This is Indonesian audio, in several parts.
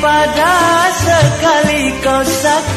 Daripada sekali kau sakiti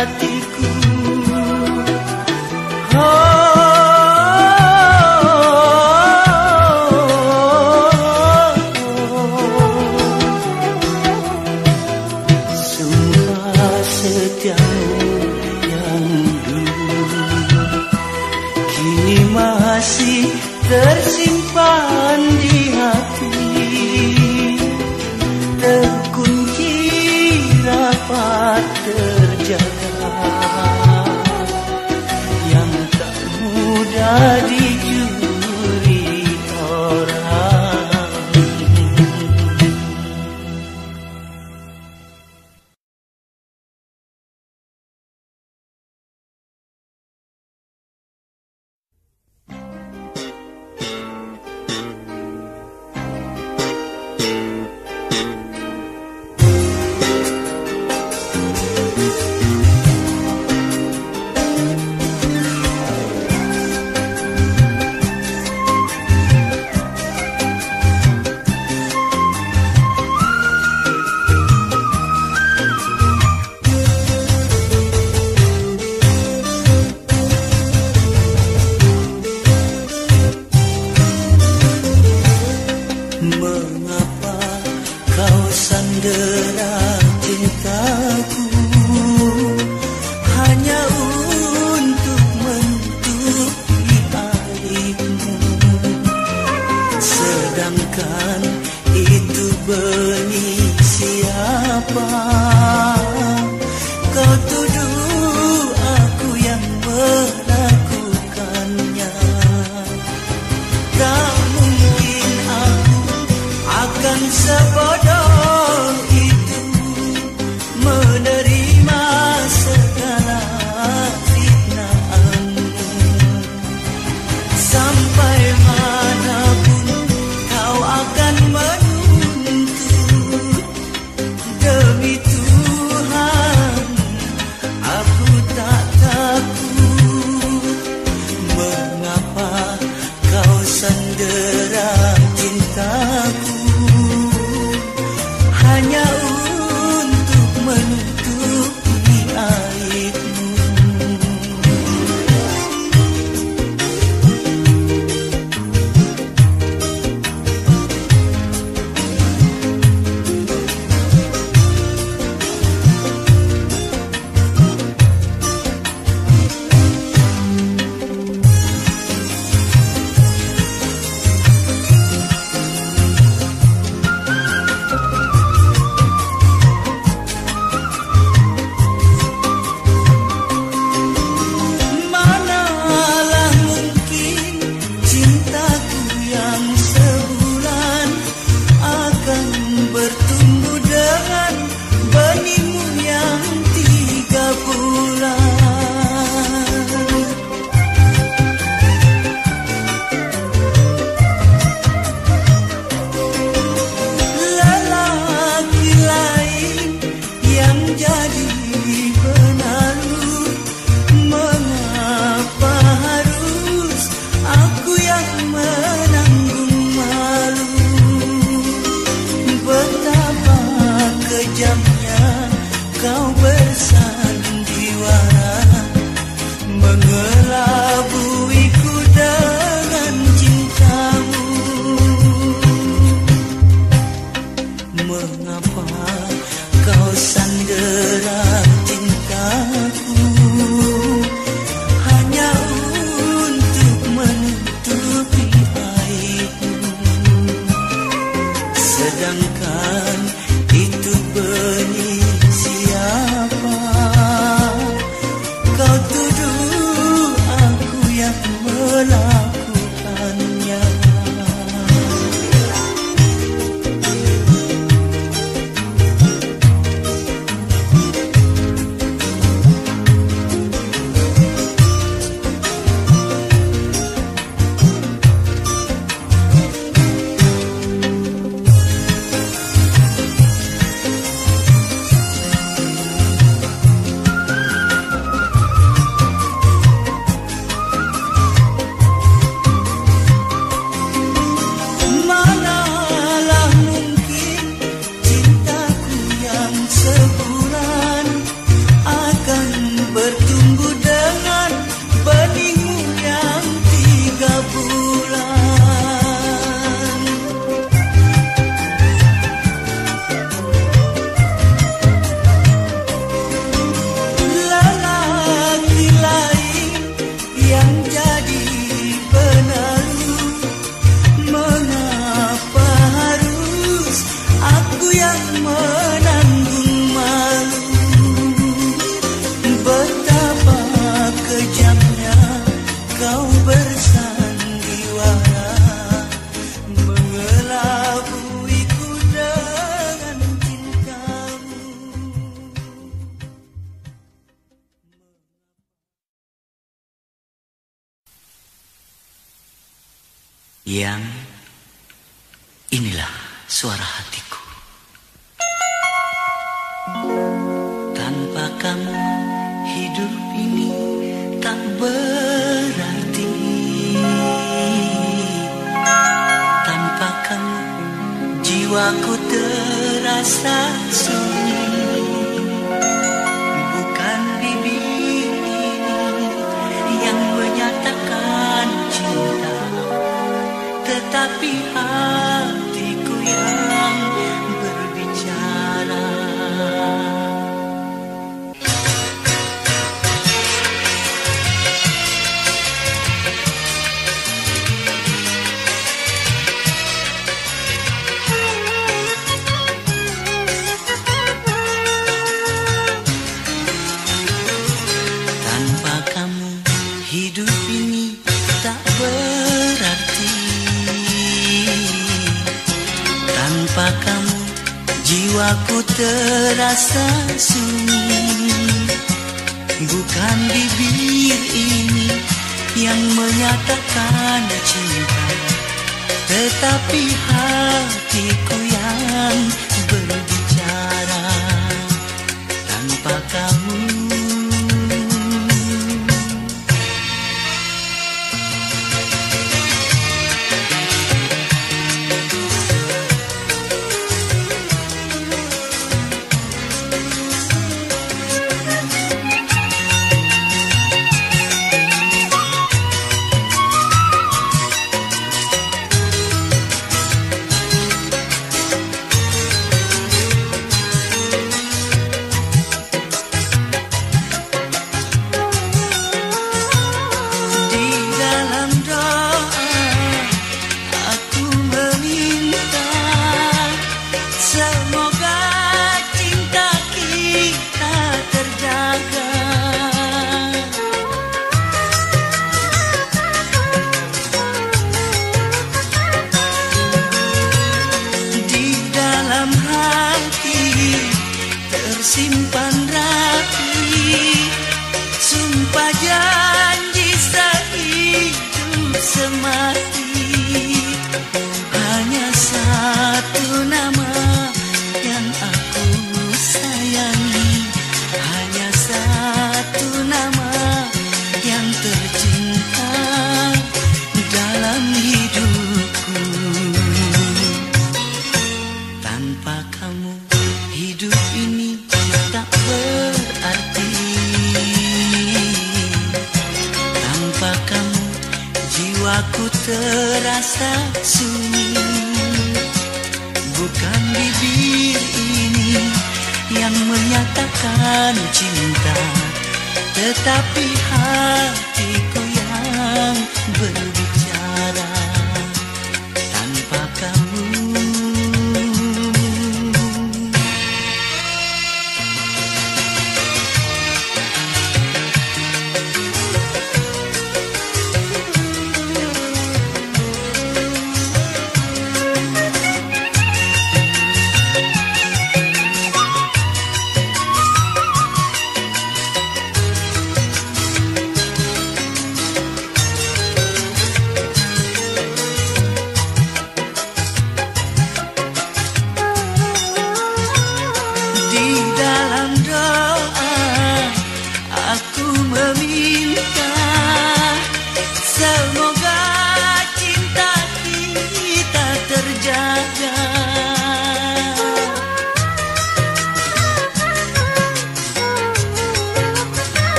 sakiti hatiku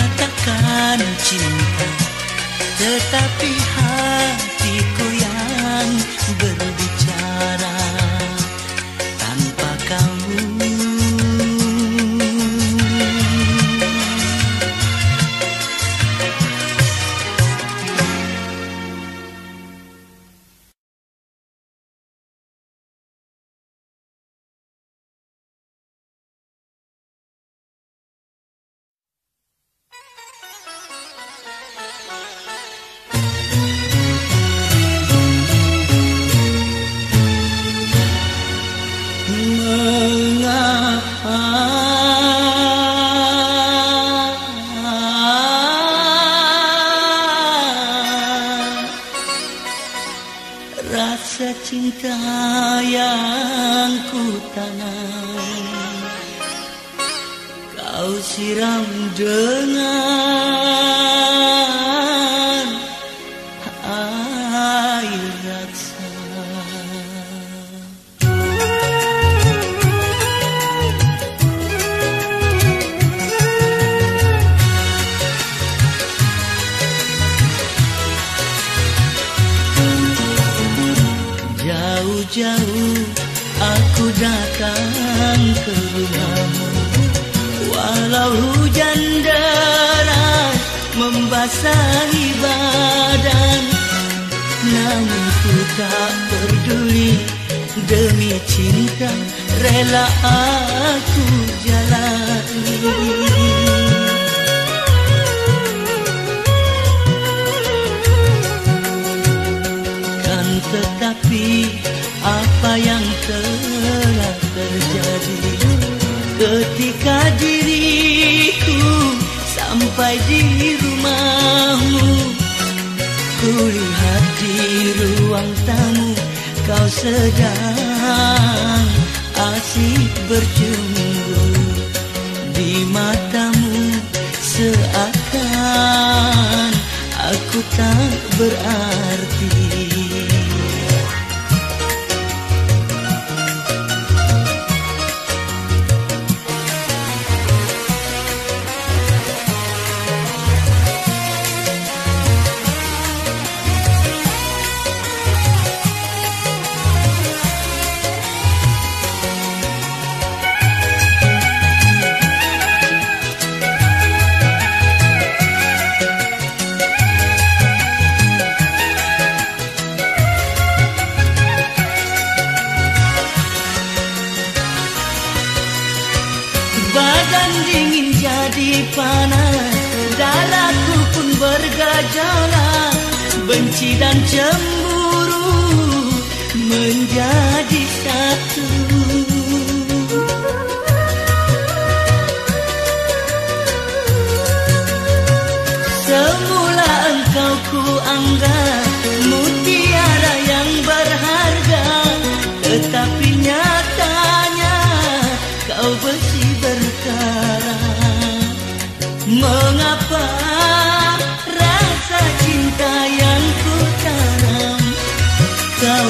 menyatakan cinta Tetapi hatiku yang berbicara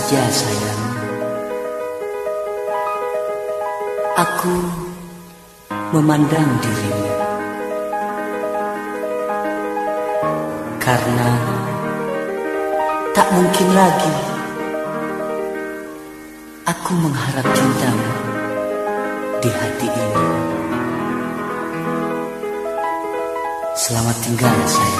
saja sayang. Aku memandang dirimu. Karena tak mungkin lagi Aku mengharap cintamu di hati ini. Selamat tinggal sayang.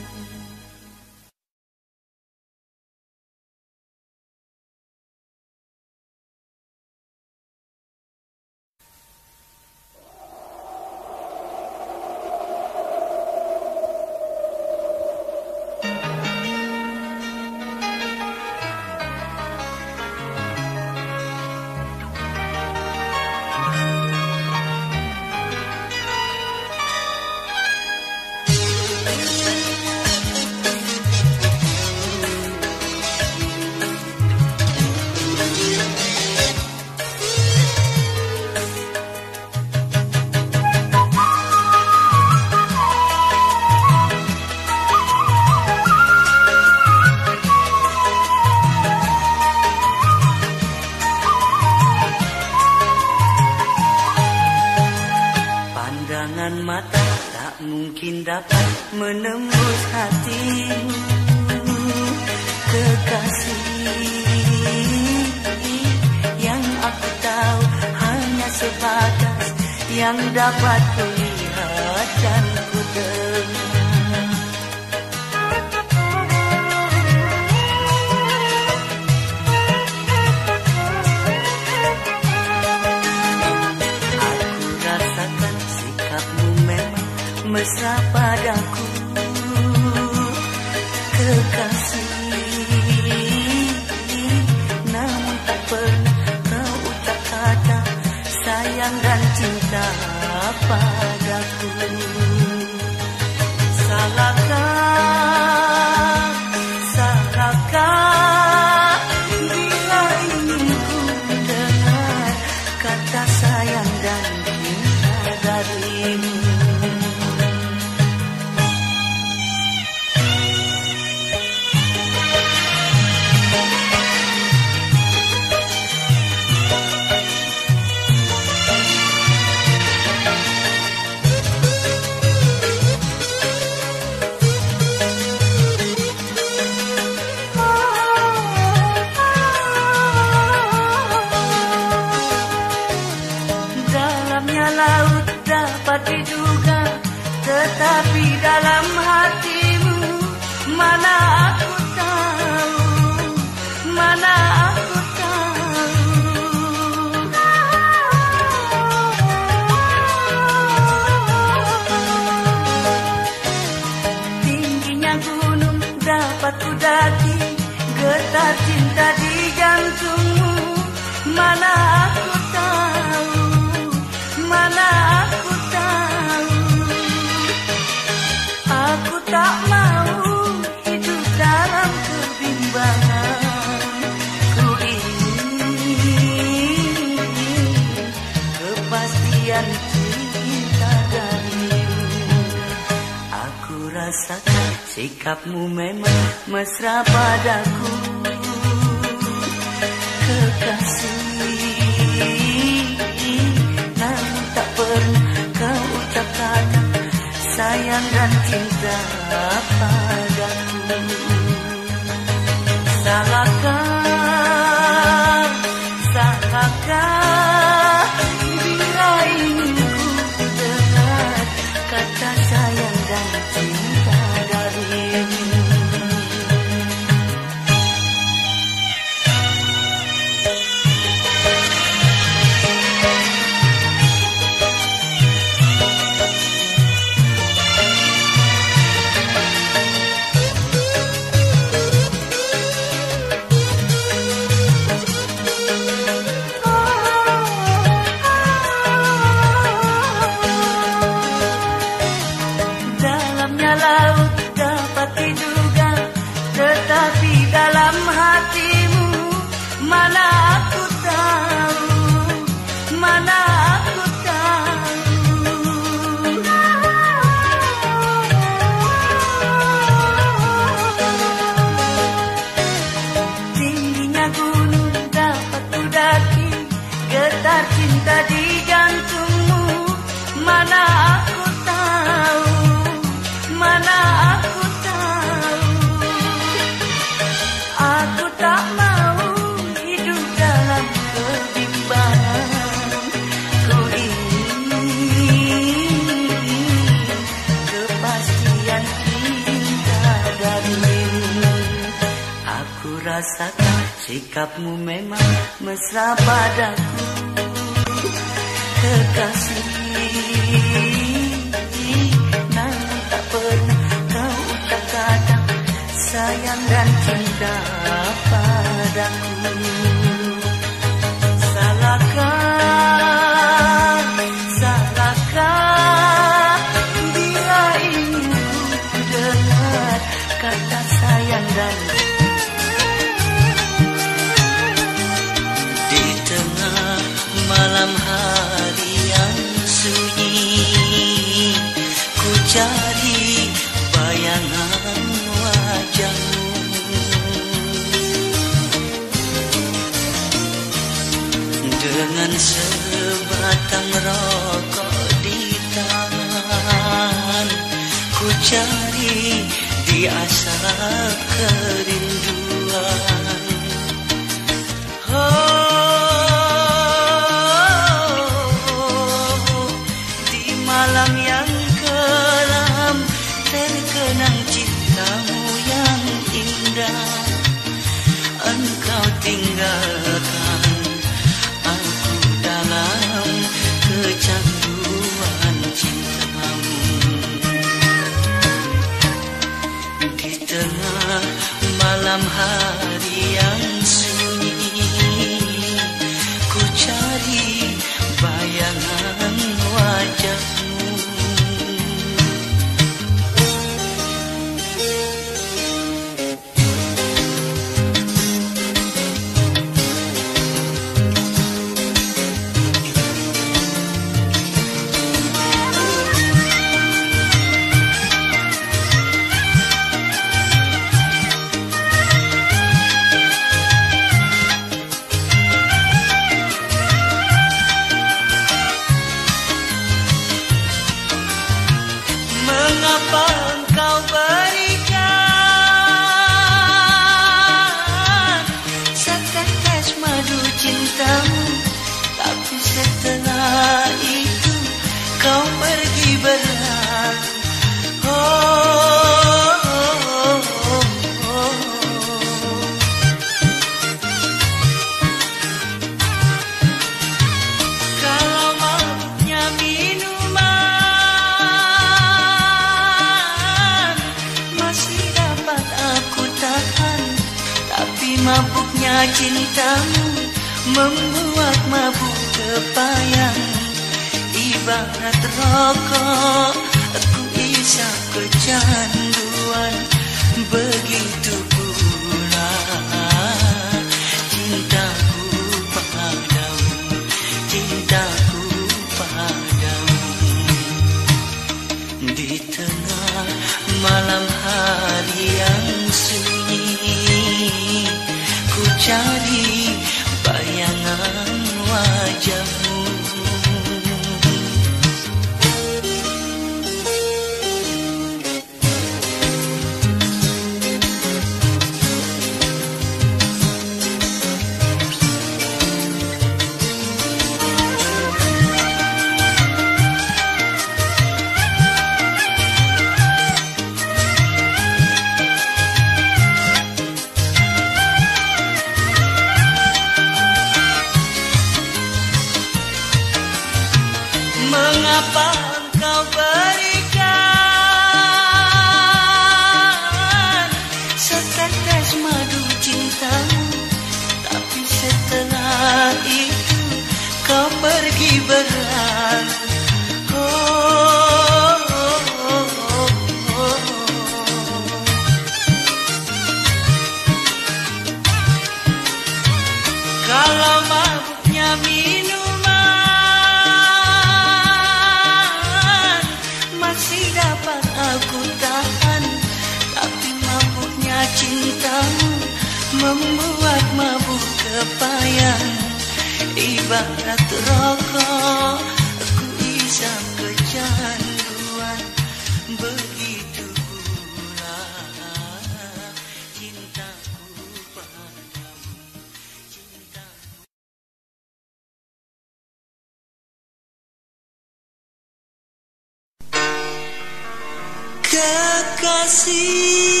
Kekasih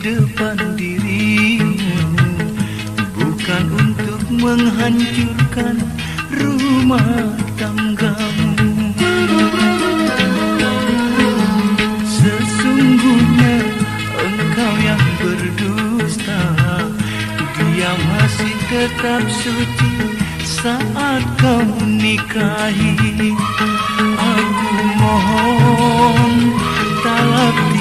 depan dirimu. Bukan untuk menghancurkan rumah tanggamu. Sesungguhnya engkau yang berdusta. Dia masih tetap suci saat kau nikahi. Aku mohon talak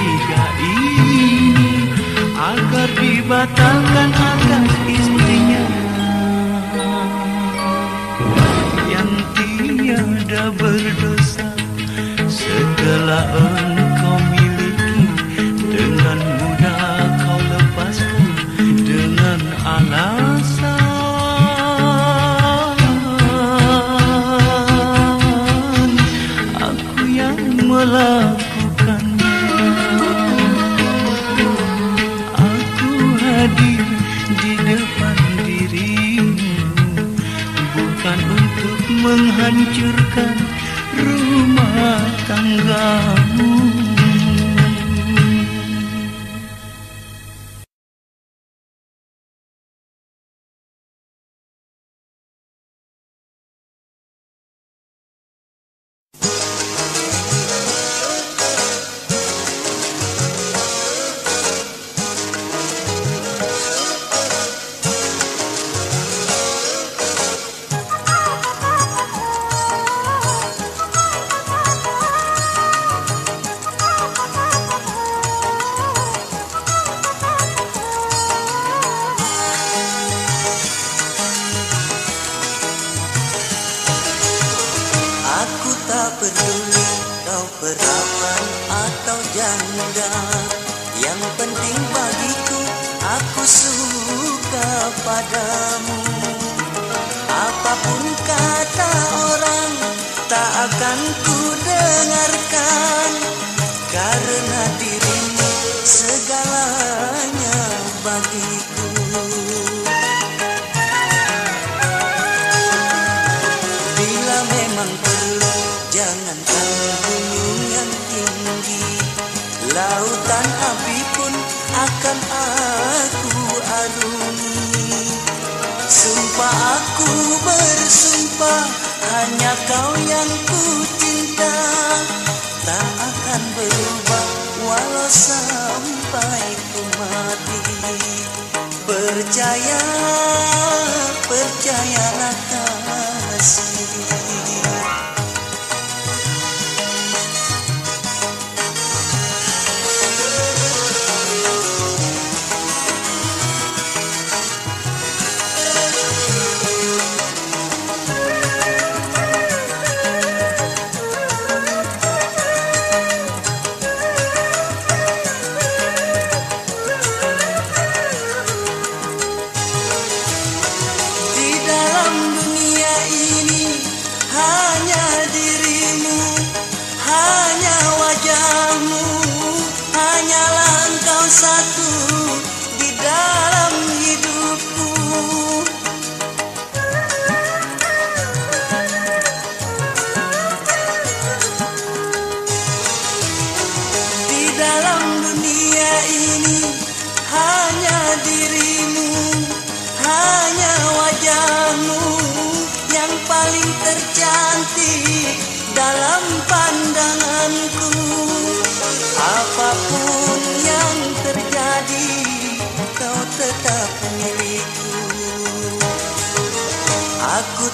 benar dibatalkan atas istrinya. Yang tiada berdosa segala engkau miliki. Dengan mudah kau lepaskan Dengan alasan. Aku yang hancurkan rumah tangga.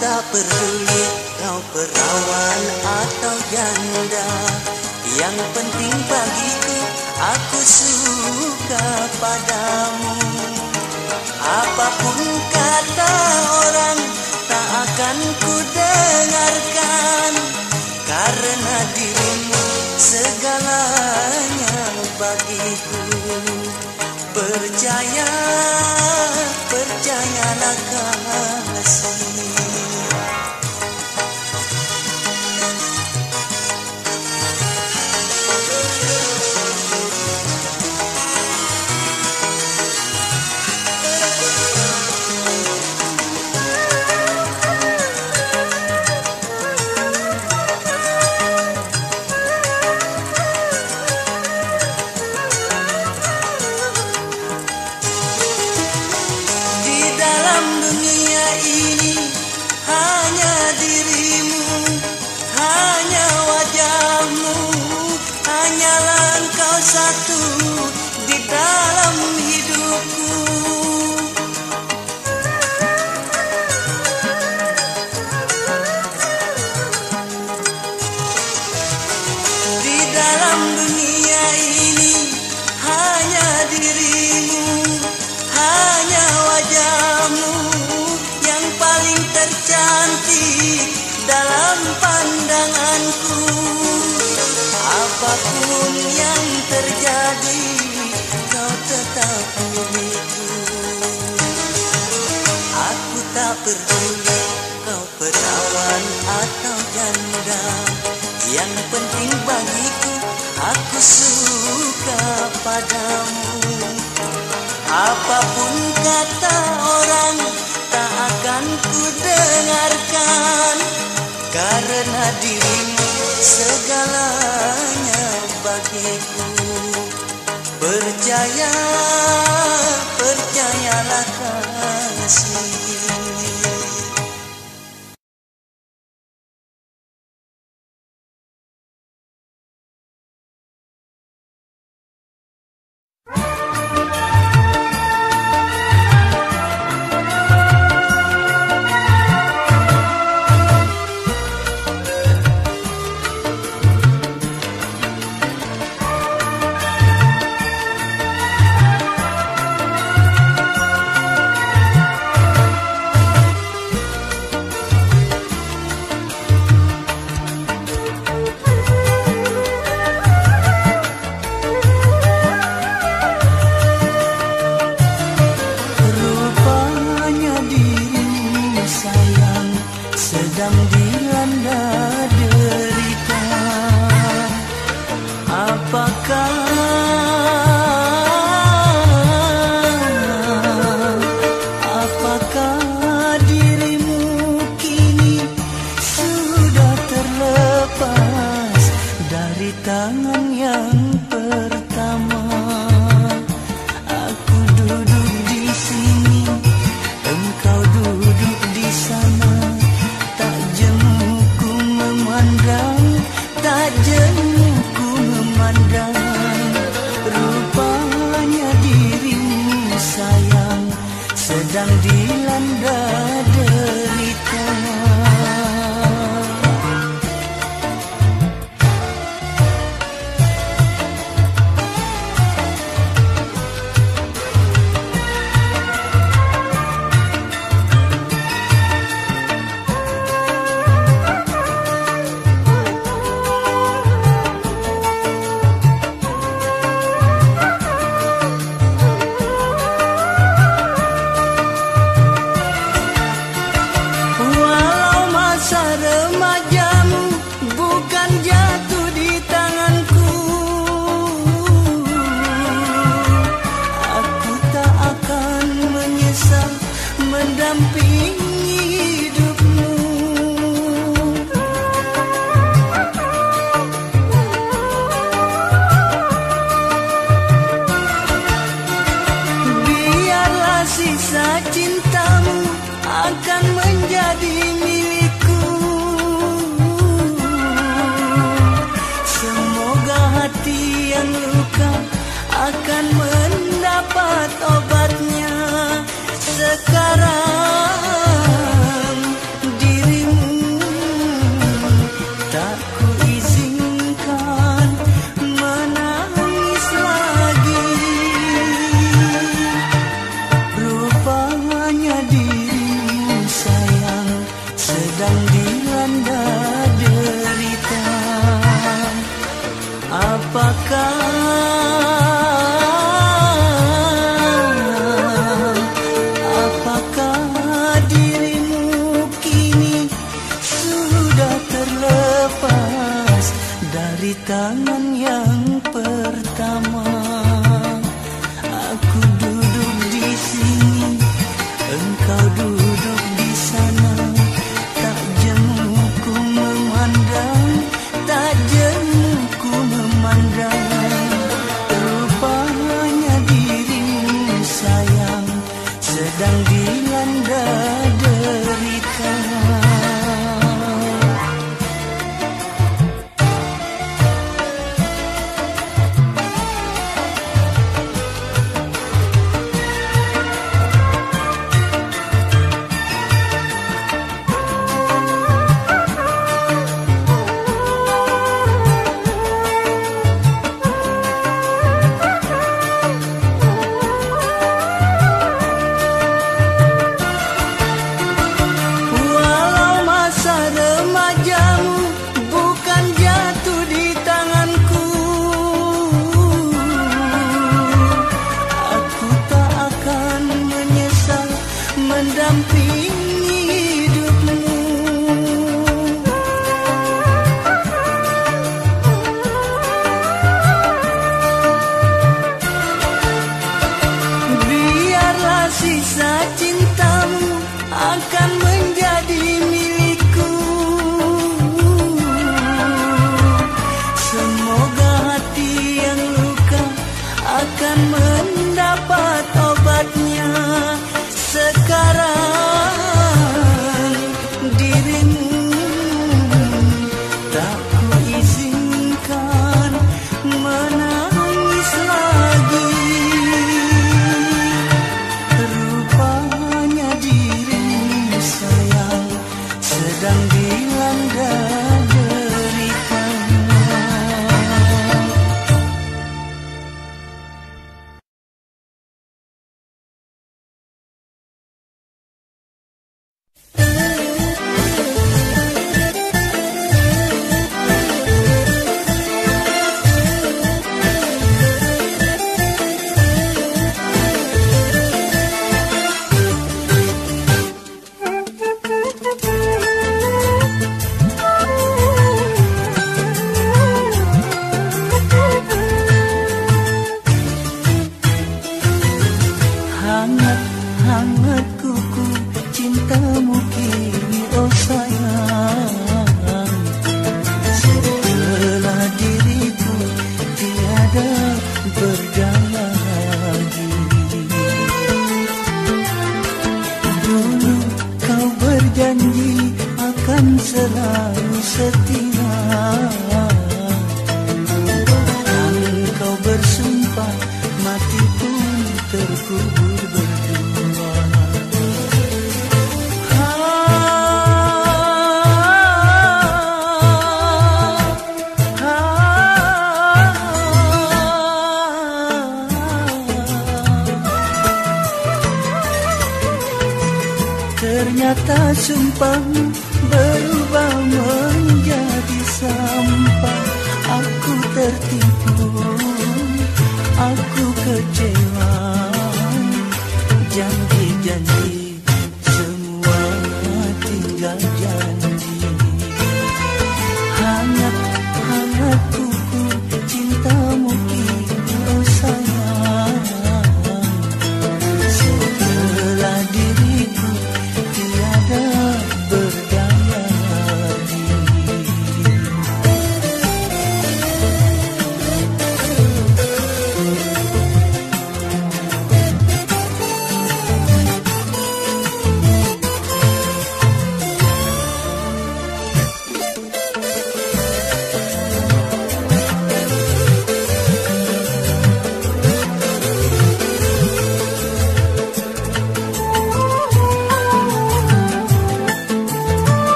Tak peduli kau perawan atau janda. Yang penting bagiku aku suka padamu. Apa pun kata orang tak akan ku dengarkan. Karena dirimu segalanya bagiku. Percaya, percayalah kasih pandanganku. Apa pun yang terjadi, kau tetap milikku. Aku tak peduli kau perawan atau janda Yang penting bagiku aku suka padamu Apa pun kata orang tak akan ku dengarkan Karena dirimu segalanya bagiku. Percaya, percayalah kasih Kangen You.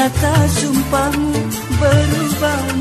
Ternyata sumpahmu berubah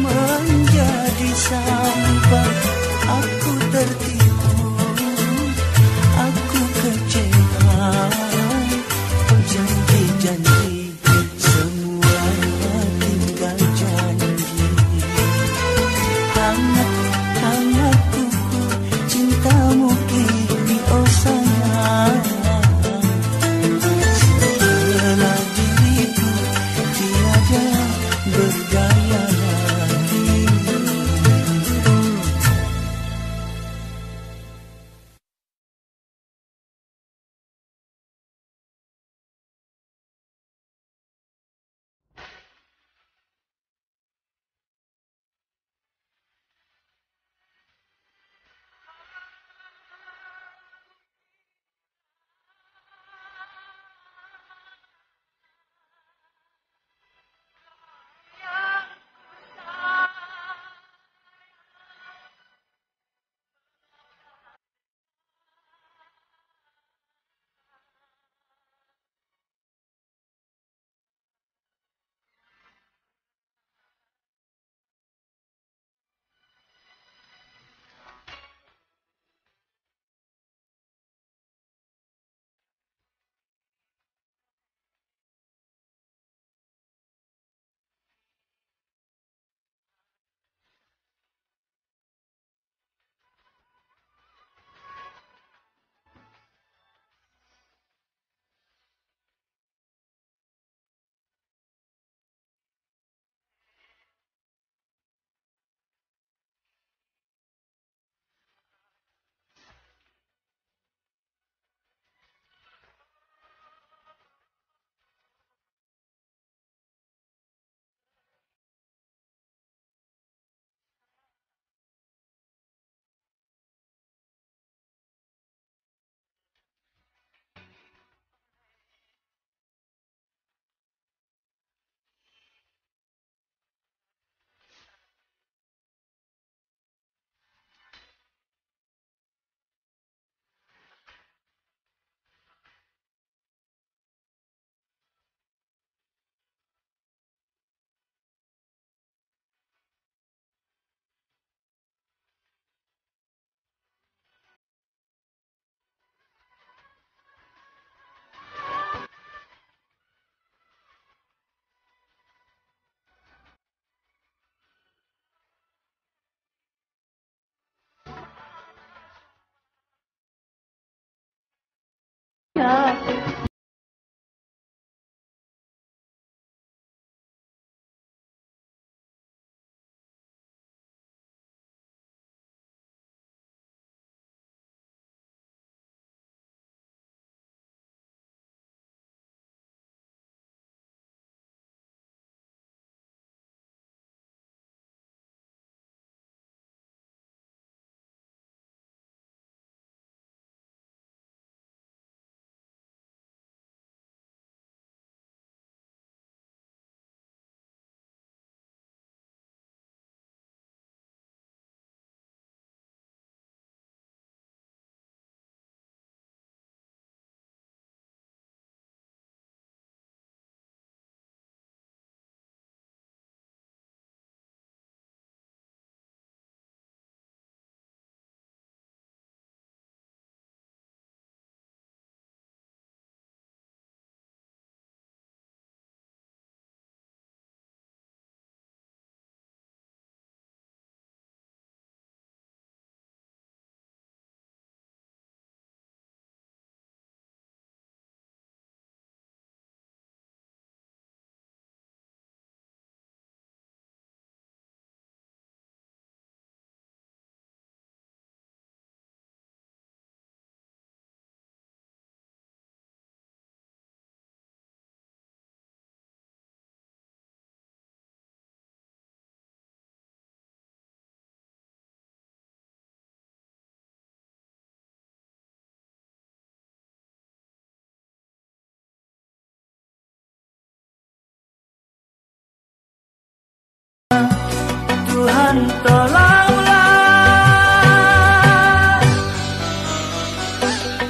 tolonglah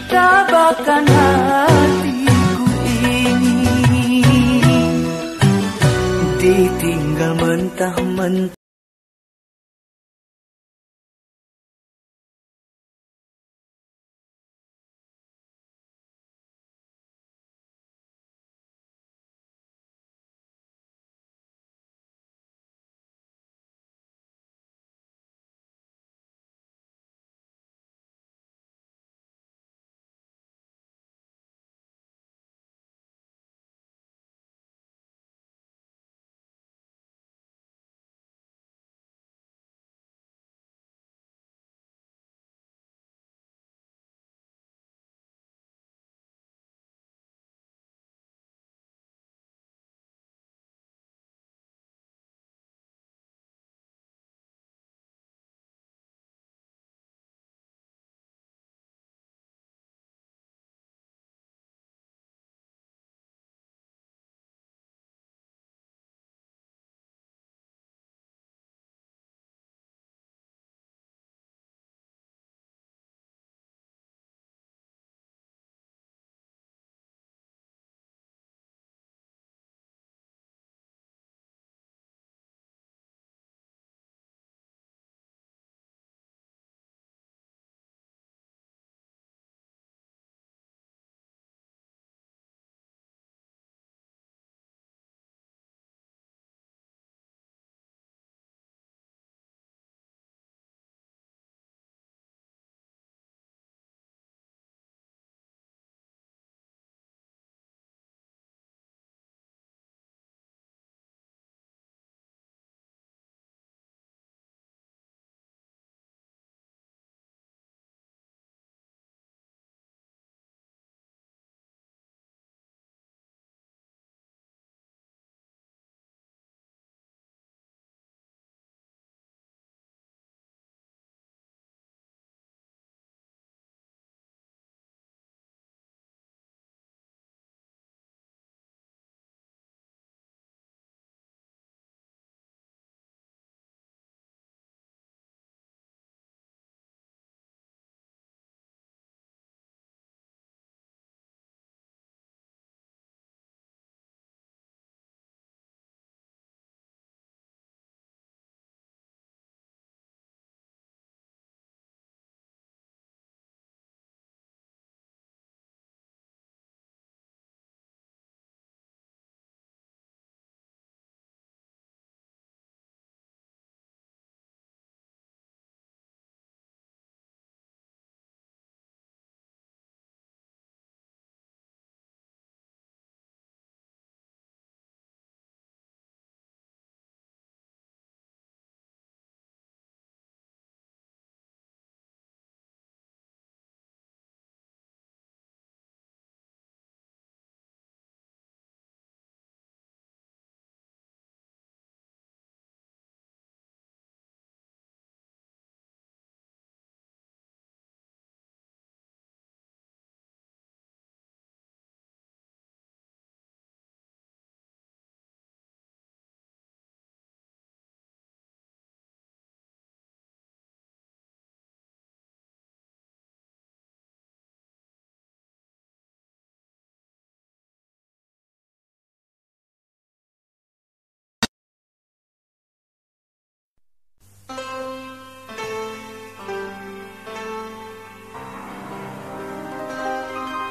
Tabahkan hatiku ini. Ditinggal mentah-mentah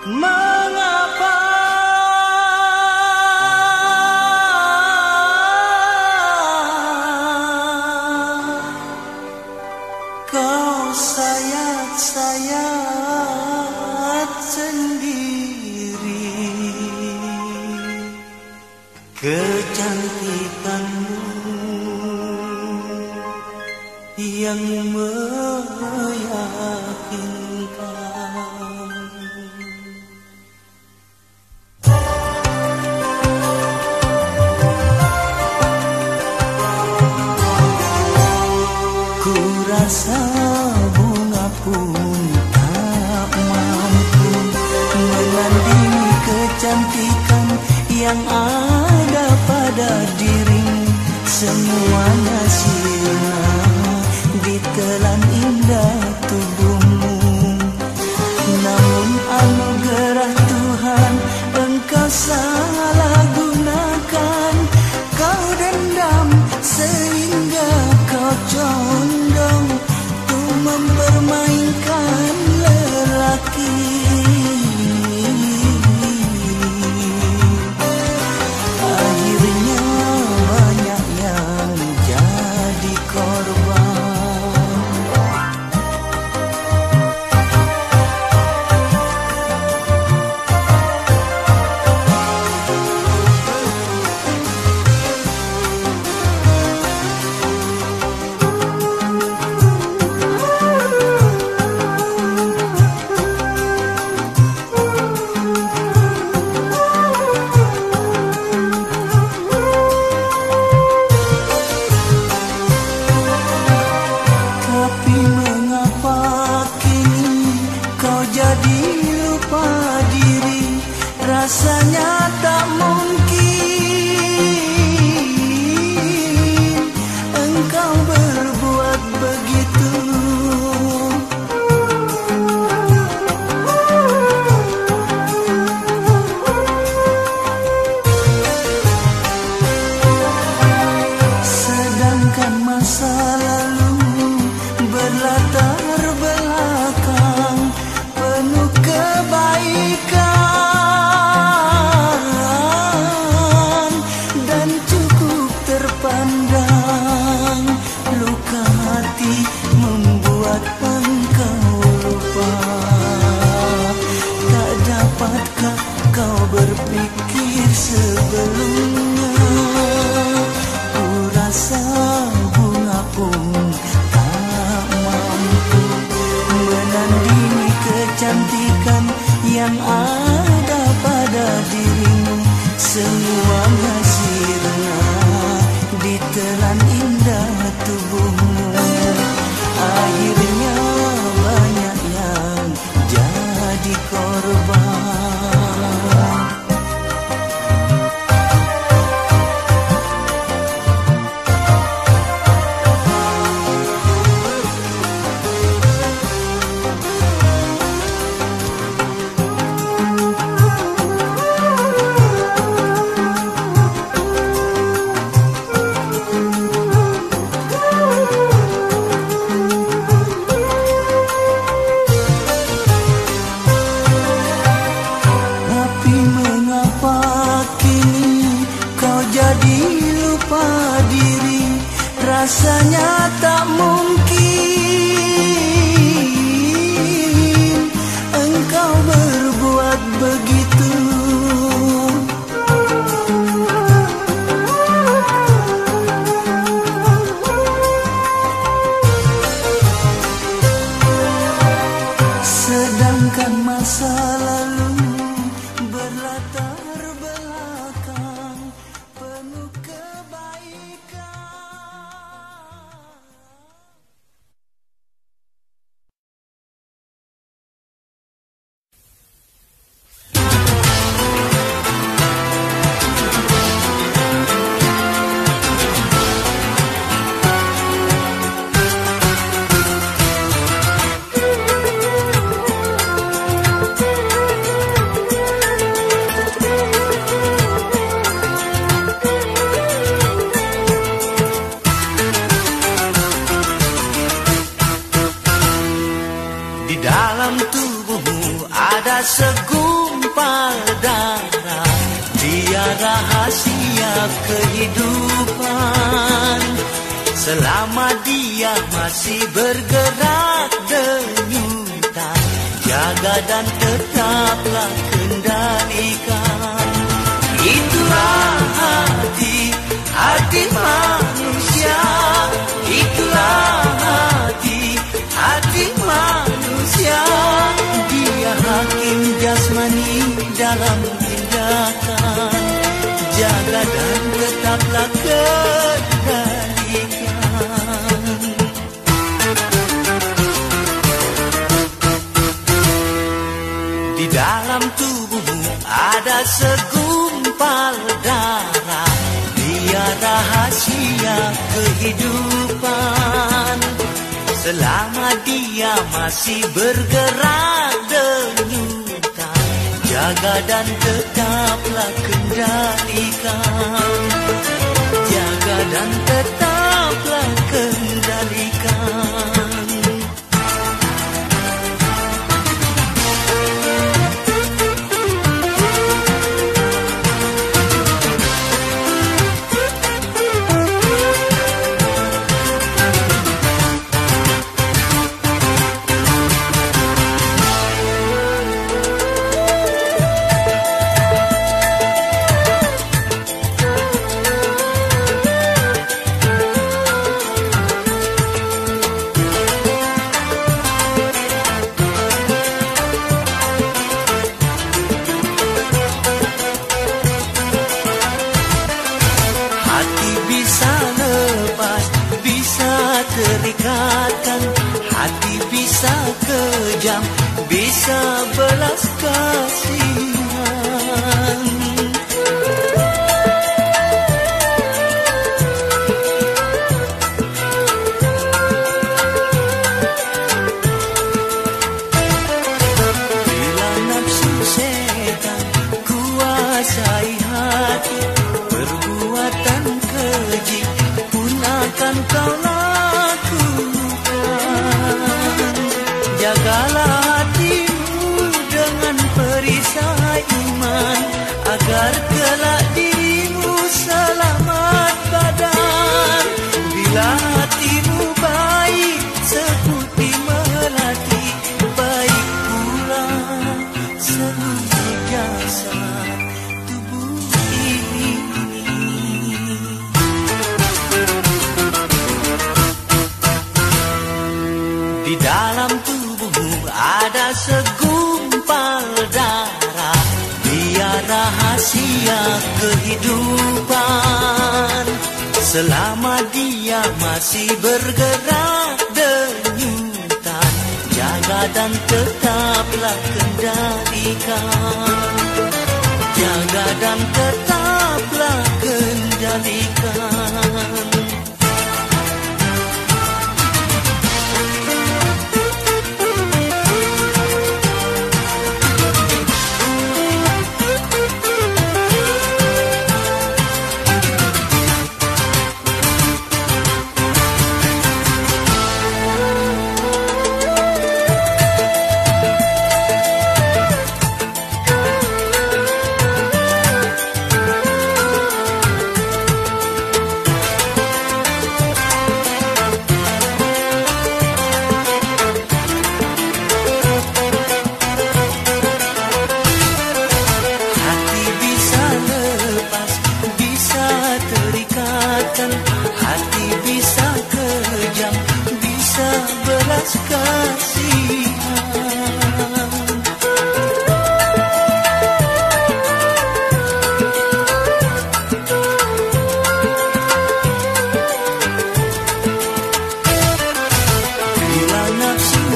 My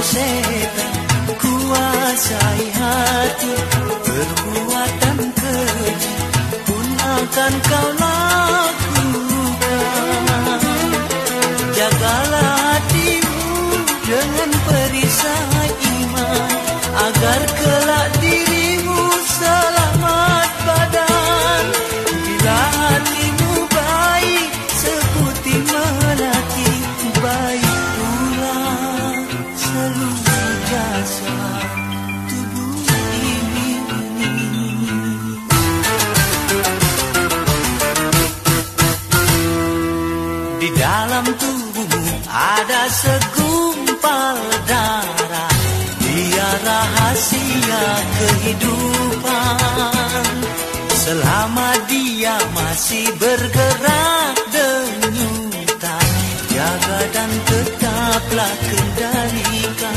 setan kuasai hati perbuatan keji pun akan kau lakukan. Jagalah hatimu dengan perisai iman agar ke kehidupan. Selama dia masih bergerak denyutan Jaga dan tetaplah kendalikan.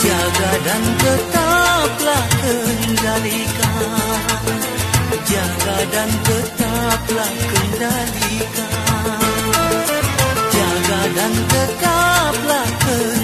Jaga dan tetaplah kendalikan. Jaga dan tetaplah kendalikan. Jaga dan tetaplah kendalikan.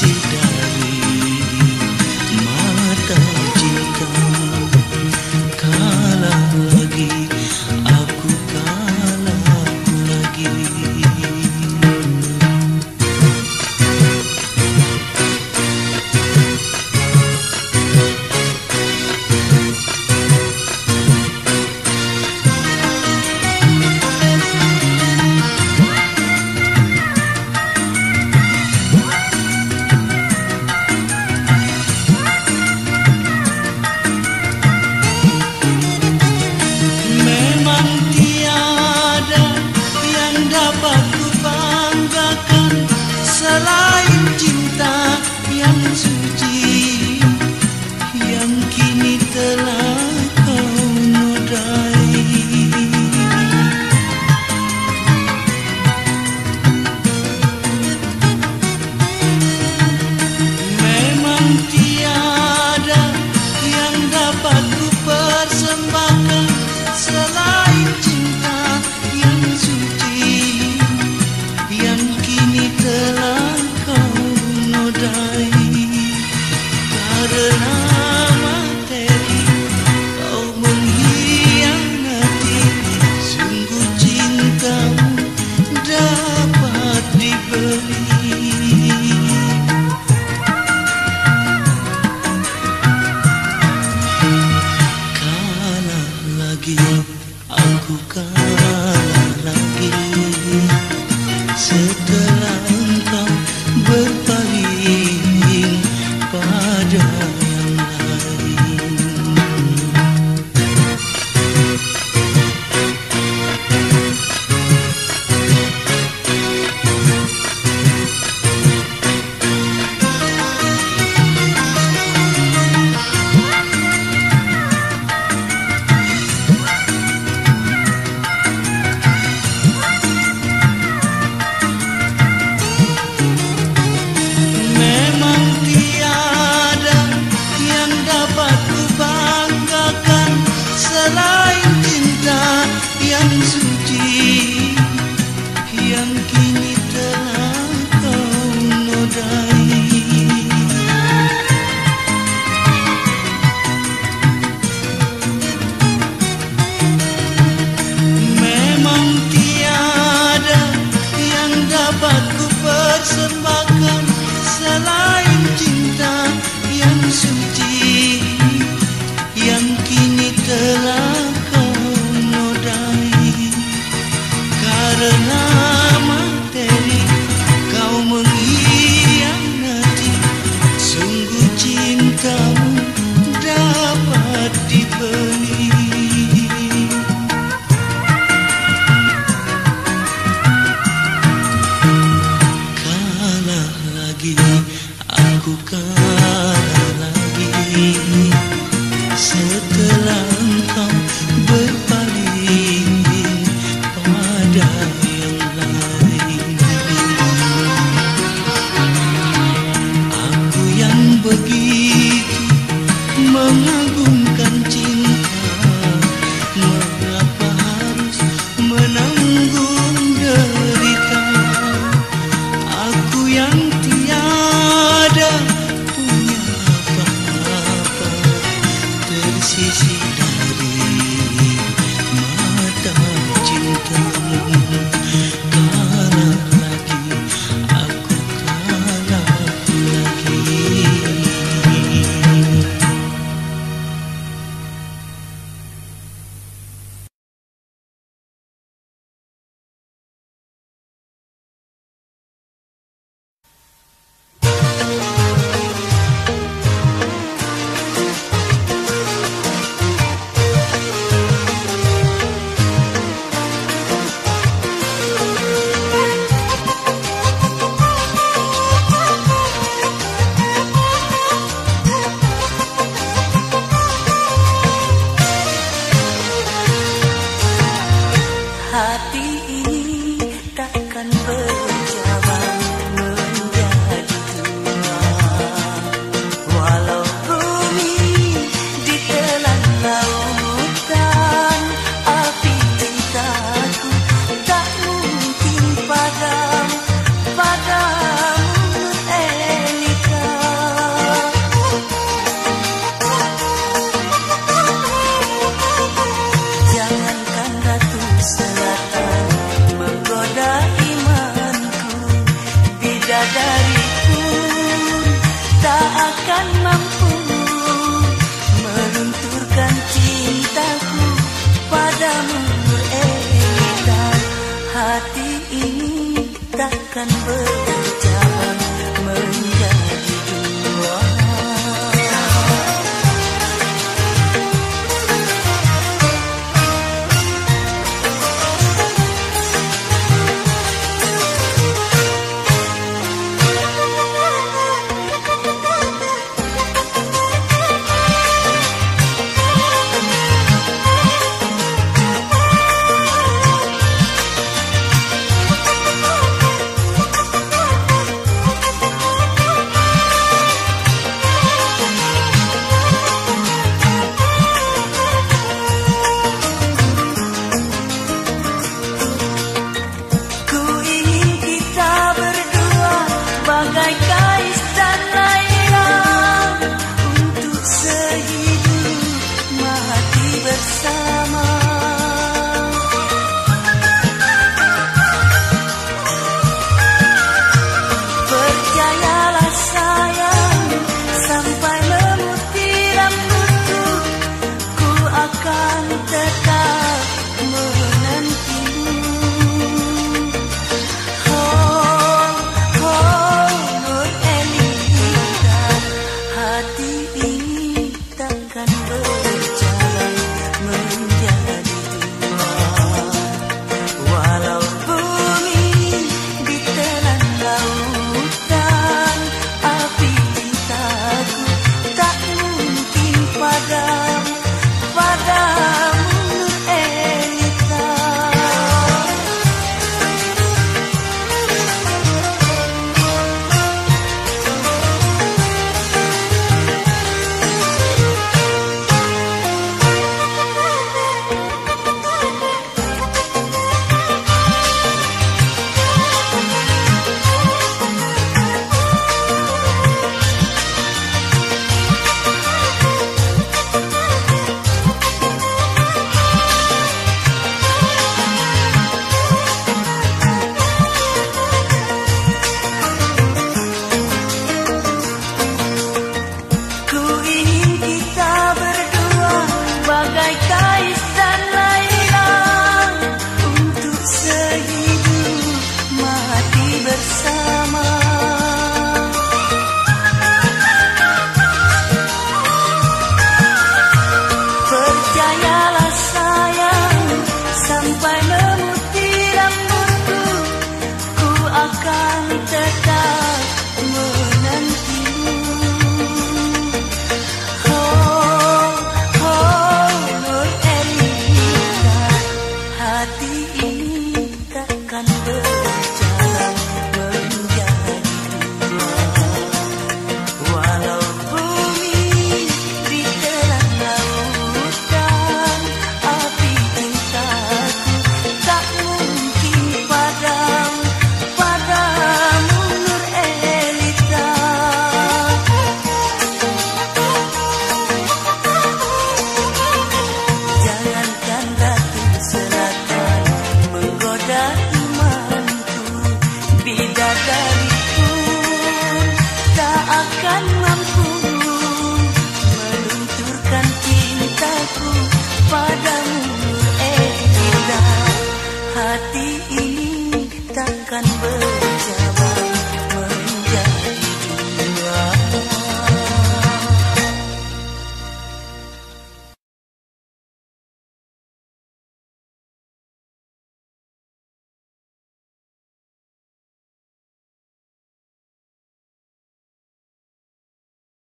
she died.